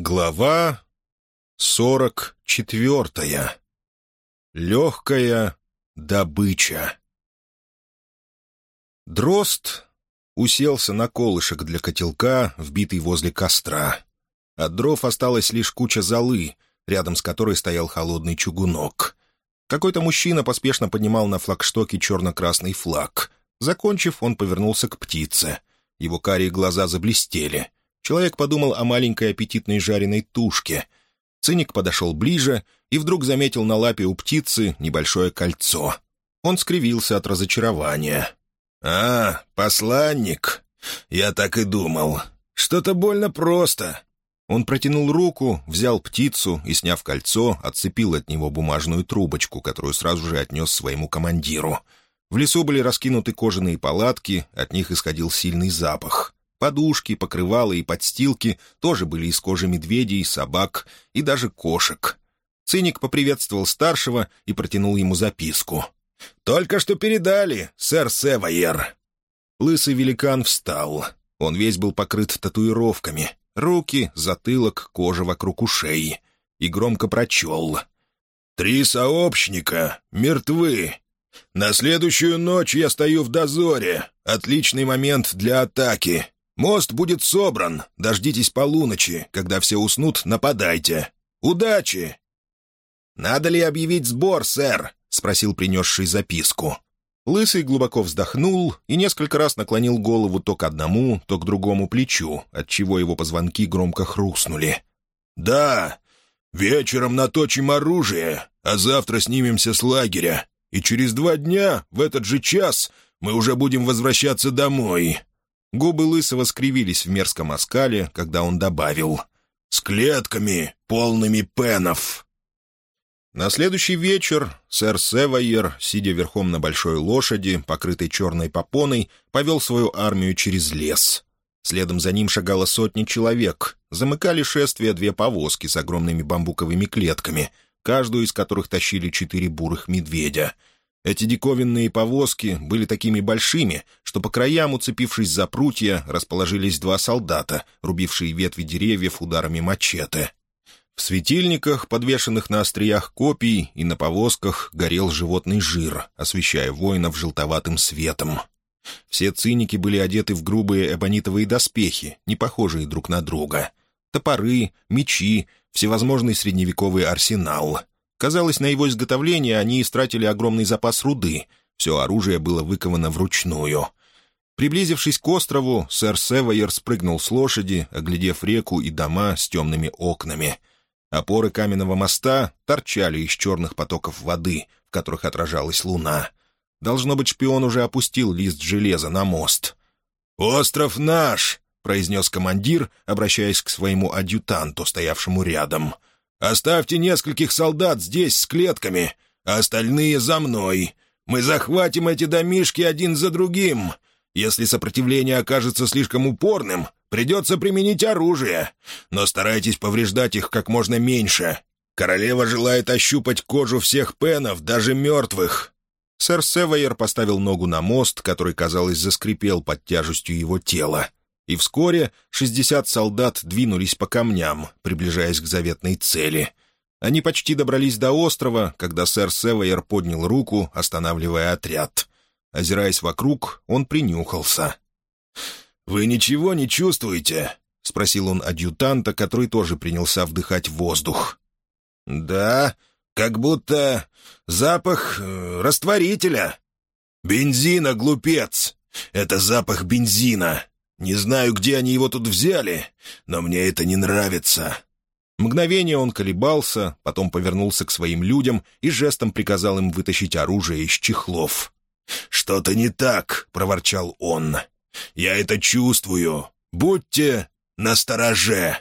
Глава сорок четвертая. Легкая добыча. Дрозд уселся на колышек для котелка, вбитый возле костра. От дров осталась лишь куча золы, рядом с которой стоял холодный чугунок. Какой-то мужчина поспешно поднимал на флагштоке черно-красный флаг. Закончив, он повернулся к птице. Его карие глаза заблестели — Человек подумал о маленькой аппетитной жареной тушке. Циник подошел ближе и вдруг заметил на лапе у птицы небольшое кольцо. Он скривился от разочарования. «А, посланник! Я так и думал. Что-то больно просто». Он протянул руку, взял птицу и, сняв кольцо, отцепил от него бумажную трубочку, которую сразу же отнес своему командиру. В лесу были раскинуты кожаные палатки, от них исходил сильный запах. Подушки, покрывала и подстилки тоже были из кожи медведей, собак и даже кошек. Циник поприветствовал старшего и протянул ему записку. «Только что передали, сэр Севайер». Лысый великан встал. Он весь был покрыт татуировками. Руки, затылок, кожа вокруг ушей. И громко прочел. «Три сообщника мертвы. На следующую ночь я стою в дозоре. Отличный момент для атаки. Мост будет собран. Дождитесь полуночи. Когда все уснут, нападайте. Удачи!» «Надо ли объявить сбор, сэр?» — спросил принесший записку. Лысый глубоко вздохнул и несколько раз наклонил голову то к одному, то к другому плечу, отчего его позвонки громко хрустнули. «Да, вечером наточим оружие, а завтра снимемся с лагеря, и через два дня, в этот же час, мы уже будем возвращаться домой. Губы Лысого скривились в мерзком оскале, когда он добавил «С клетками, полными пенов». На следующий вечер сэр Севайер, сидя верхом на большой лошади, покрытой черной попоной, повел свою армию через лес. Следом за ним шагало сотни человек. Замыкали шествие две повозки с огромными бамбуковыми клетками, каждую из которых тащили четыре бурых медведя — эти диковинные повозки были такими большими, что по краям, уцепившись за прутья, расположились два солдата, рубившие ветви деревьев ударами мачете. В светильниках, подвешенных на остриях копий, и на повозках горел животный жир, освещая воинов желтоватым светом. Все циники были одеты в грубые эбонитовые доспехи, не похожие друг на друга. Топоры, мечи, всевозможный средневековый арсенал — Казалось, на его изготовление они истратили огромный запас руды. Все оружие было выковано вручную. Приблизившись к острову, сэр Севайер спрыгнул с лошади, оглядев реку и дома с темными окнами. Опоры каменного моста торчали из черных потоков воды, в которых отражалась луна. Должно быть, шпион уже опустил лист железа на мост. «Остров наш!» — произнес командир, обращаясь к своему адъютанту, стоявшему рядом — Оставьте нескольких солдат здесь с клетками, а остальные за мной. Мы захватим эти домишки один за другим. Если сопротивление окажется слишком упорным, придется применить оружие. Но старайтесь повреждать их как можно меньше. Королева желает ощупать кожу всех пенов, даже мертвых». Сэр Севайер поставил ногу на мост, который, казалось, заскрипел под тяжестью его тела и вскоре шестьдесят солдат двинулись по камням, приближаясь к заветной цели. Они почти добрались до острова, когда сэр Севайер поднял руку, останавливая отряд. Озираясь вокруг, он принюхался. «Вы ничего не чувствуете?» — спросил он адъютанта, который тоже принялся вдыхать воздух. «Да, как будто запах э, растворителя». «Бензина, глупец! Это запах бензина. Не знаю, где они его тут взяли, но мне это не нравится». Мгновение он колебался, потом повернулся к своим людям и жестом приказал им вытащить оружие из чехлов. «Что-то не так», — проворчал он. «Я это чувствую. Будьте настороже».